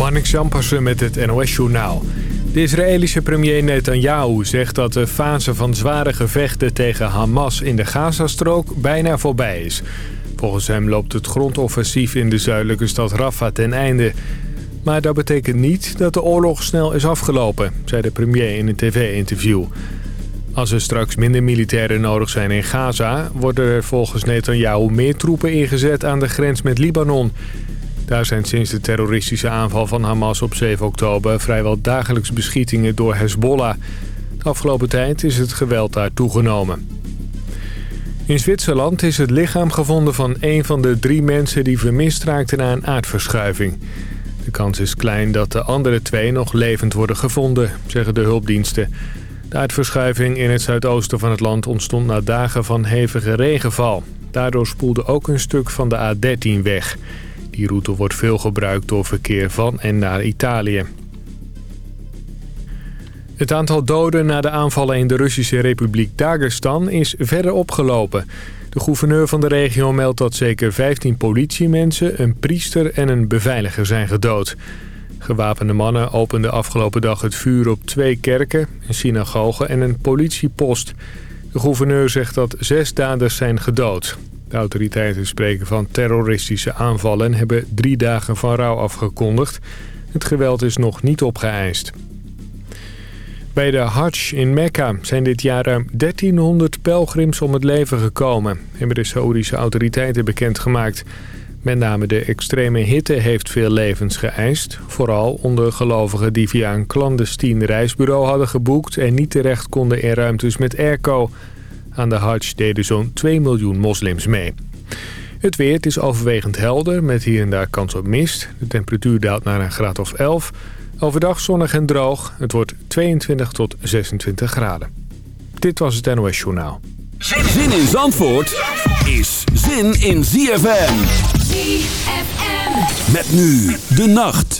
Marnik Jampersen met het NOS-journaal. De Israëlische premier Netanyahu zegt dat de fase van zware gevechten tegen Hamas in de Gazastrook bijna voorbij is. Volgens hem loopt het grondoffensief in de zuidelijke stad Rafah ten einde. Maar dat betekent niet dat de oorlog snel is afgelopen, zei de premier in een tv-interview. Als er straks minder militairen nodig zijn in Gaza... worden er volgens Netanyahu meer troepen ingezet aan de grens met Libanon... Daar zijn sinds de terroristische aanval van Hamas op 7 oktober... vrijwel dagelijks beschietingen door Hezbollah. De afgelopen tijd is het geweld daar toegenomen. In Zwitserland is het lichaam gevonden van een van de drie mensen... die vermist raakten na een aardverschuiving. De kans is klein dat de andere twee nog levend worden gevonden, zeggen de hulpdiensten. De aardverschuiving in het zuidoosten van het land ontstond na dagen van hevige regenval. Daardoor spoelde ook een stuk van de A13 weg... Die route wordt veel gebruikt door verkeer van en naar Italië. Het aantal doden na de aanvallen in de Russische Republiek Dagestan is verder opgelopen. De gouverneur van de regio meldt dat zeker 15 politiemensen, een priester en een beveiliger zijn gedood. Gewapende mannen openden afgelopen dag het vuur op twee kerken, een synagoge en een politiepost. De gouverneur zegt dat zes daders zijn gedood. De autoriteiten spreken van terroristische aanvallen en hebben drie dagen van rouw afgekondigd. Het geweld is nog niet opgeëist. Bij de Hajj in Mekka zijn dit jaar ruim 1300 pelgrims om het leven gekomen, hebben de Saoedische autoriteiten bekendgemaakt. Met name de extreme hitte heeft veel levens geëist. Vooral onder gelovigen die via een clandestien reisbureau hadden geboekt... en niet terecht konden in ruimtes met airco. Aan de Hajj deden zo'n 2 miljoen moslims mee. Het weer het is overwegend helder, met hier en daar kans op mist. De temperatuur daalt naar een graad of 11. Overdag zonnig en droog. Het wordt 22 tot 26 graden. Dit was het NOS Journaal. Zin in Zandvoort is zin in ZFM. ZFM. Met nu de nacht.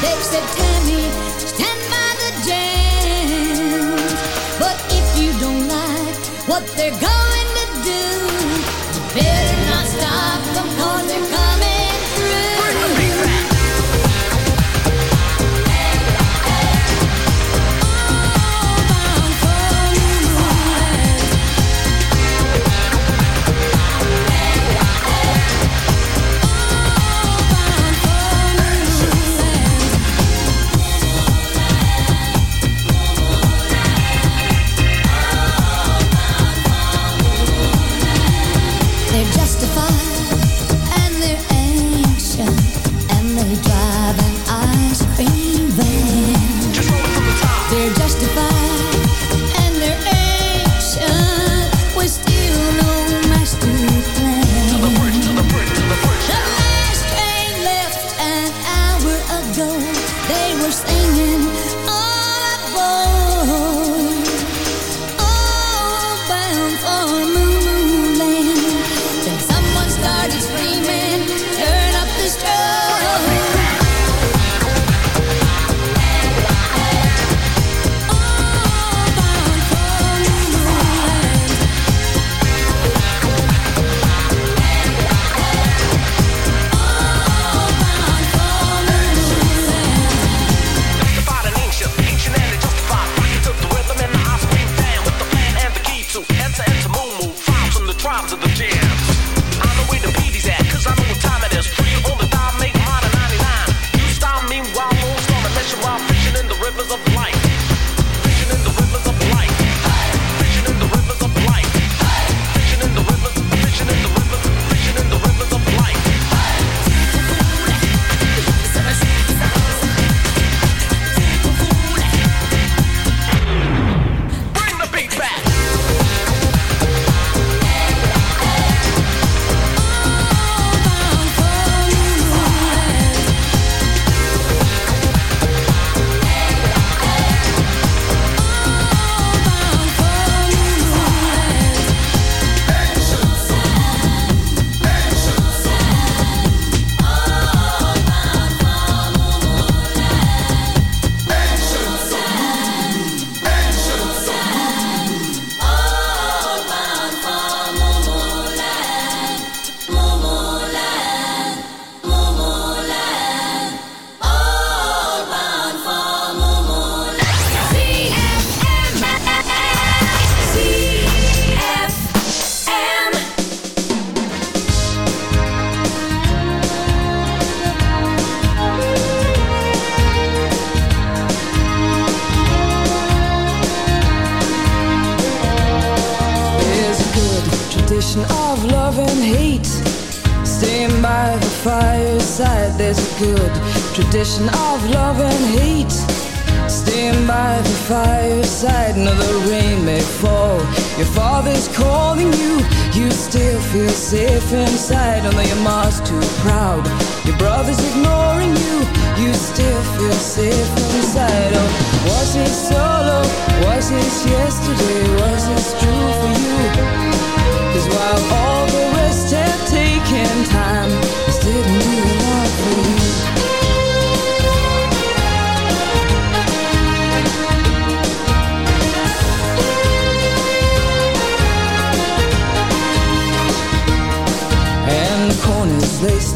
They said, Tammy, stand by.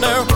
partner.